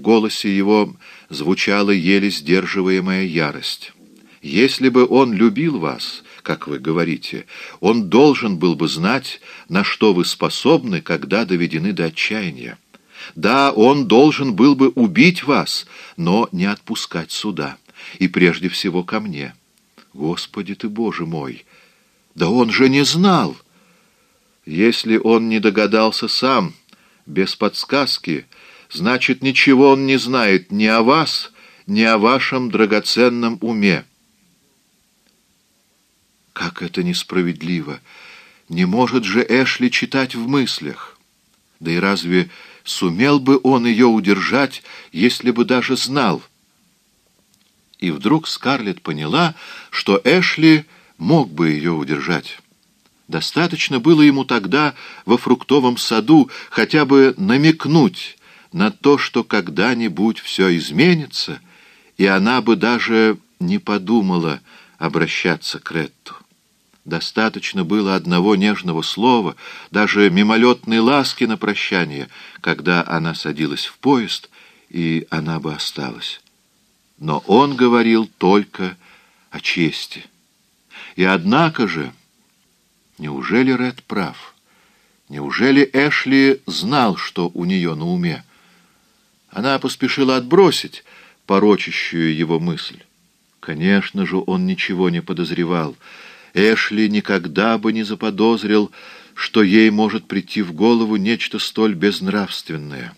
В голосе его звучала еле сдерживаемая ярость. «Если бы он любил вас, как вы говорите, он должен был бы знать, на что вы способны, когда доведены до отчаяния. Да, он должен был бы убить вас, но не отпускать суда, и прежде всего ко мне. Господи ты, Боже мой! Да он же не знал!» Если он не догадался сам, без подсказки, значит, ничего он не знает ни о вас, ни о вашем драгоценном уме. Как это несправедливо! Не может же Эшли читать в мыслях. Да и разве сумел бы он ее удержать, если бы даже знал? И вдруг Скарлетт поняла, что Эшли мог бы ее удержать. Достаточно было ему тогда во фруктовом саду хотя бы намекнуть на то, что когда-нибудь все изменится, и она бы даже не подумала обращаться к Ретту. Достаточно было одного нежного слова, даже мимолетной ласки на прощание, когда она садилась в поезд, и она бы осталась. Но он говорил только о чести. И однако же... Неужели Ред прав? Неужели Эшли знал, что у нее на уме? Она поспешила отбросить порочащую его мысль. Конечно же, он ничего не подозревал. Эшли никогда бы не заподозрил, что ей может прийти в голову нечто столь безнравственное.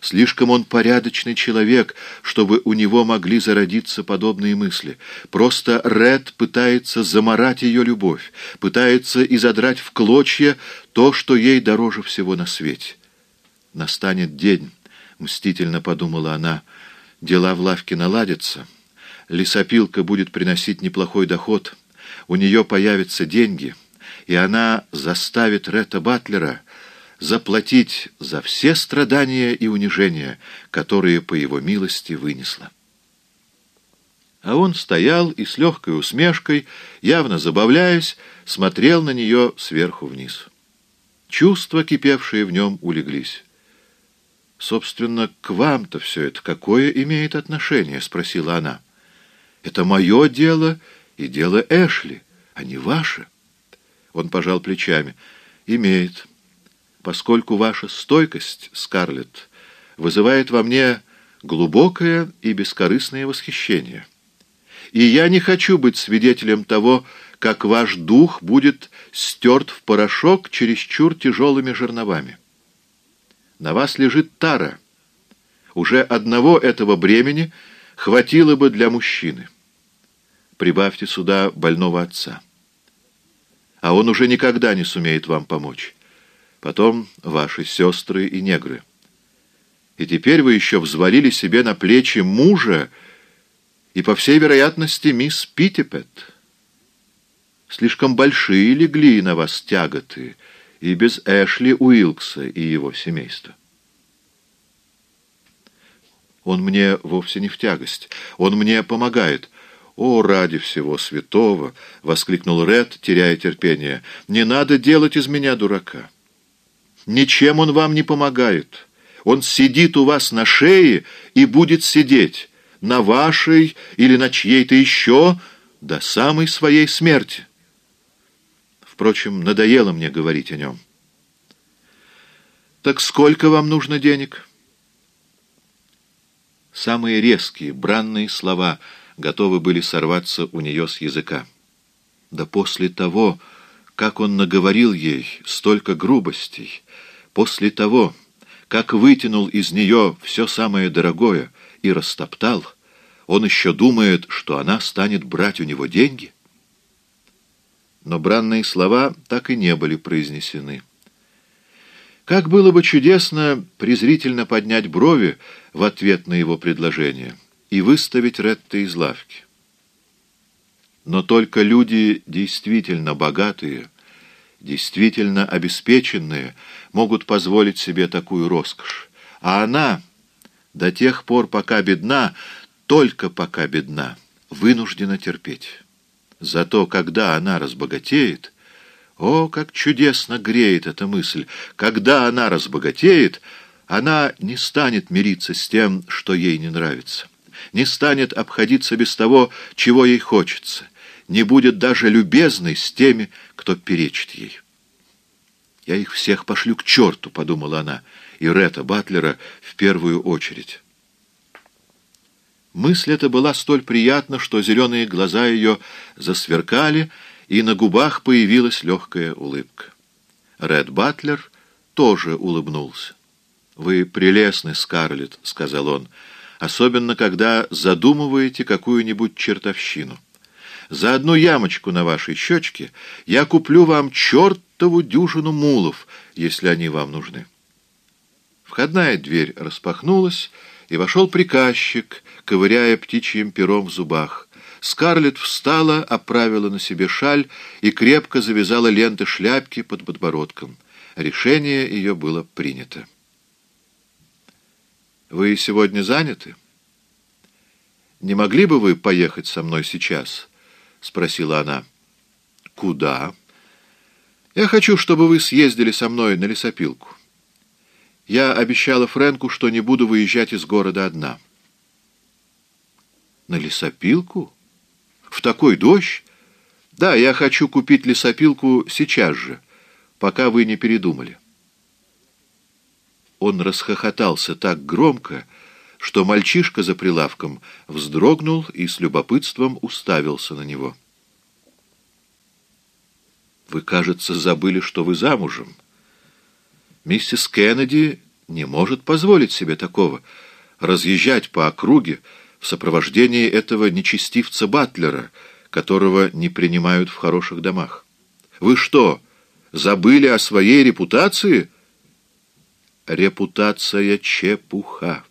Слишком он порядочный человек, чтобы у него могли зародиться подобные мысли. Просто Ред пытается заморать ее любовь, пытается изодрать в клочья то, что ей дороже всего на свете. «Настанет день», — мстительно подумала она, — «дела в лавке наладятся, лесопилка будет приносить неплохой доход, у нее появятся деньги, и она заставит Ретта Батлера заплатить за все страдания и унижения, которые по его милости вынесла. А он стоял и с легкой усмешкой, явно забавляясь, смотрел на нее сверху вниз. Чувства, кипевшие в нем, улеглись. «Собственно, к вам-то все это какое имеет отношение?» — спросила она. «Это мое дело и дело Эшли, а не ваше». Он пожал плечами. «Имеет поскольку ваша стойкость, Скарлетт, вызывает во мне глубокое и бескорыстное восхищение. И я не хочу быть свидетелем того, как ваш дух будет стерт в порошок чересчур тяжелыми жерновами. На вас лежит тара. Уже одного этого бремени хватило бы для мужчины. Прибавьте сюда больного отца. А он уже никогда не сумеет вам помочь потом ваши сестры и негры. И теперь вы еще взвалили себе на плечи мужа и, по всей вероятности, мисс Питтипет. Слишком большие легли на вас тяготы, и без Эшли Уилкса и его семейства. Он мне вовсе не в тягость. Он мне помогает. «О, ради всего святого!» — воскликнул Ред, теряя терпение. «Не надо делать из меня дурака». Ничем он вам не помогает. Он сидит у вас на шее и будет сидеть, на вашей или на чьей-то еще, до самой своей смерти. Впрочем, надоело мне говорить о нем. Так сколько вам нужно денег? Самые резкие, бранные слова готовы были сорваться у нее с языка. Да после того, как он наговорил ей столько грубостей, После того, как вытянул из нее все самое дорогое и растоптал, он еще думает, что она станет брать у него деньги? Но бранные слова так и не были произнесены. Как было бы чудесно презрительно поднять брови в ответ на его предложение и выставить Ретта из лавки. Но только люди действительно богатые — действительно обеспеченные могут позволить себе такую роскошь. А она, до тех пор, пока бедна, только пока бедна, вынуждена терпеть. Зато когда она разбогатеет, о, как чудесно греет эта мысль, когда она разбогатеет, Она не станет мириться с тем, что ей не нравится, не станет обходиться без того, чего ей хочется, не будет даже любезной с теми, кто перечит ей. «Я их всех пошлю к черту», — подумала она, и Ретта Батлера в первую очередь. Мысль эта была столь приятна, что зеленые глаза ее засверкали, и на губах появилась легкая улыбка. Ред Батлер тоже улыбнулся. «Вы прелестны, Скарлетт», — сказал он, — «особенно, когда задумываете какую-нибудь чертовщину. За одну ямочку на вашей щечке я куплю вам чертову дюжину мулов, если они вам нужны». Входная дверь распахнулась, и вошел приказчик, ковыряя птичьим пером в зубах. Скарлетт встала, оправила на себе шаль и крепко завязала ленты шляпки под подбородком. Решение ее было принято. «Вы сегодня заняты? Не могли бы вы поехать со мной сейчас?» — спросила она. «Куда?» «Я хочу, чтобы вы съездили со мной на лесопилку. Я обещала Фрэнку, что не буду выезжать из города одна». «На лесопилку? В такой дождь? Да, я хочу купить лесопилку сейчас же, пока вы не передумали». Он расхохотался так громко, что мальчишка за прилавком вздрогнул и с любопытством уставился на него. «Вы, кажется, забыли, что вы замужем. Миссис Кеннеди не может позволить себе такого — разъезжать по округе в сопровождении этого нечестивца Батлера, которого не принимают в хороших домах. Вы что, забыли о своей репутации?» Репутация чепуха.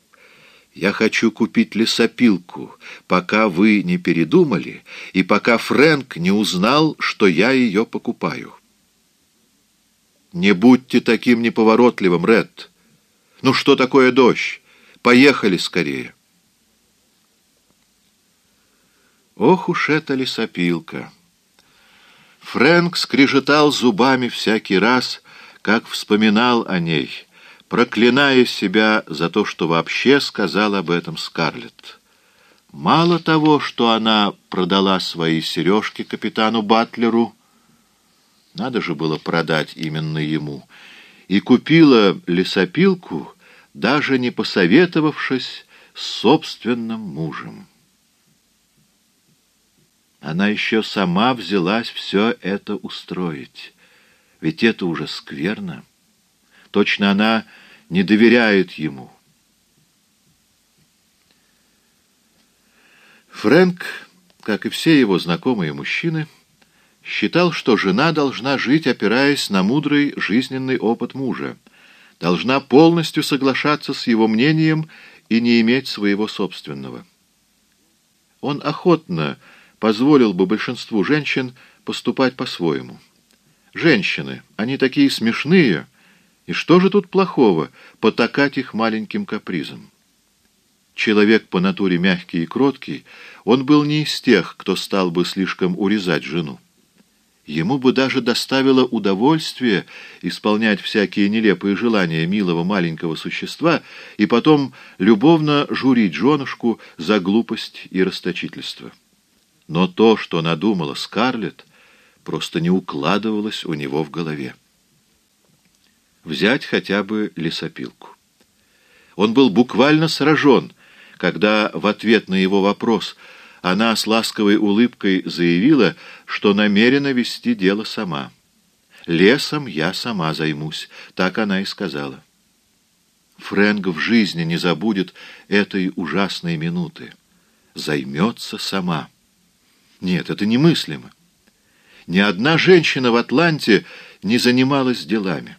Я хочу купить лесопилку, пока вы не передумали и пока Фрэнк не узнал, что я ее покупаю. Не будьте таким неповоротливым, Ред. Ну что такое дождь? Поехали скорее. Ох уж эта лесопилка! Фрэнк скрежетал зубами всякий раз, как вспоминал о ней — проклиная себя за то, что вообще сказал об этом Скарлетт. Мало того, что она продала свои сережки капитану Батлеру, надо же было продать именно ему, и купила лесопилку, даже не посоветовавшись с собственным мужем. Она еще сама взялась все это устроить, ведь это уже скверно. Точно она не доверяет ему. Фрэнк, как и все его знакомые мужчины, считал, что жена должна жить, опираясь на мудрый жизненный опыт мужа, должна полностью соглашаться с его мнением и не иметь своего собственного. Он охотно позволил бы большинству женщин поступать по-своему. Женщины, они такие смешные, и что же тут плохого потакать их маленьким капризом? Человек по натуре мягкий и кроткий, он был не из тех, кто стал бы слишком урезать жену. Ему бы даже доставило удовольствие исполнять всякие нелепые желания милого маленького существа и потом любовно журить женушку за глупость и расточительство. Но то, что надумала Скарлетт, просто не укладывалось у него в голове. Взять хотя бы лесопилку. Он был буквально сражен, когда в ответ на его вопрос она с ласковой улыбкой заявила, что намерена вести дело сама. «Лесом я сама займусь», — так она и сказала. Фрэнк в жизни не забудет этой ужасной минуты. Займется сама. Нет, это немыслимо. Ни одна женщина в Атланте не занималась делами.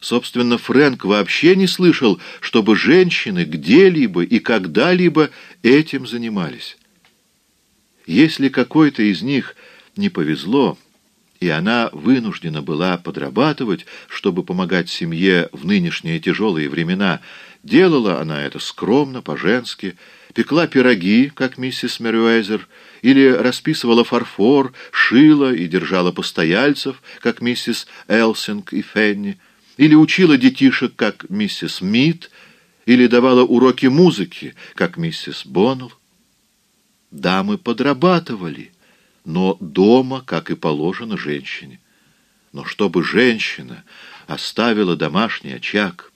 Собственно, Фрэнк вообще не слышал, чтобы женщины где-либо и когда-либо этим занимались. Если какой-то из них не повезло, и она вынуждена была подрабатывать, чтобы помогать семье в нынешние тяжелые времена, делала она это скромно, по-женски, пекла пироги, как миссис Мерюэзер, или расписывала фарфор, шила и держала постояльцев, как миссис Элсинг и Фенни, или учила детишек, как миссис Мид, или давала уроки музыки, как миссис Боннелл. Дамы подрабатывали, но дома, как и положено женщине. Но чтобы женщина оставила домашний очаг,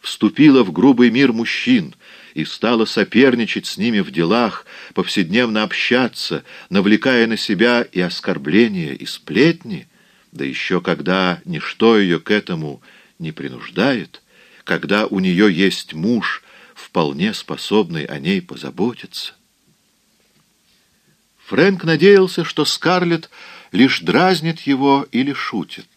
вступила в грубый мир мужчин и стала соперничать с ними в делах, повседневно общаться, навлекая на себя и оскорбления, и сплетни, да еще когда ничто ее к этому не принуждает, когда у нее есть муж, вполне способный о ней позаботиться. Фрэнк надеялся, что Скарлетт лишь дразнит его или шутит.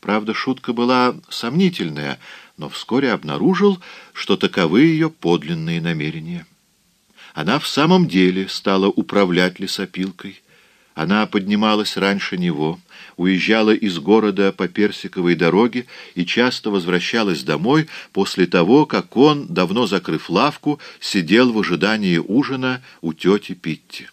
Правда, шутка была сомнительная, но вскоре обнаружил, что таковы ее подлинные намерения. Она в самом деле стала управлять лесопилкой. Она поднималась раньше него, уезжала из города по Персиковой дороге и часто возвращалась домой после того, как он, давно закрыв лавку, сидел в ожидании ужина у тети Питти.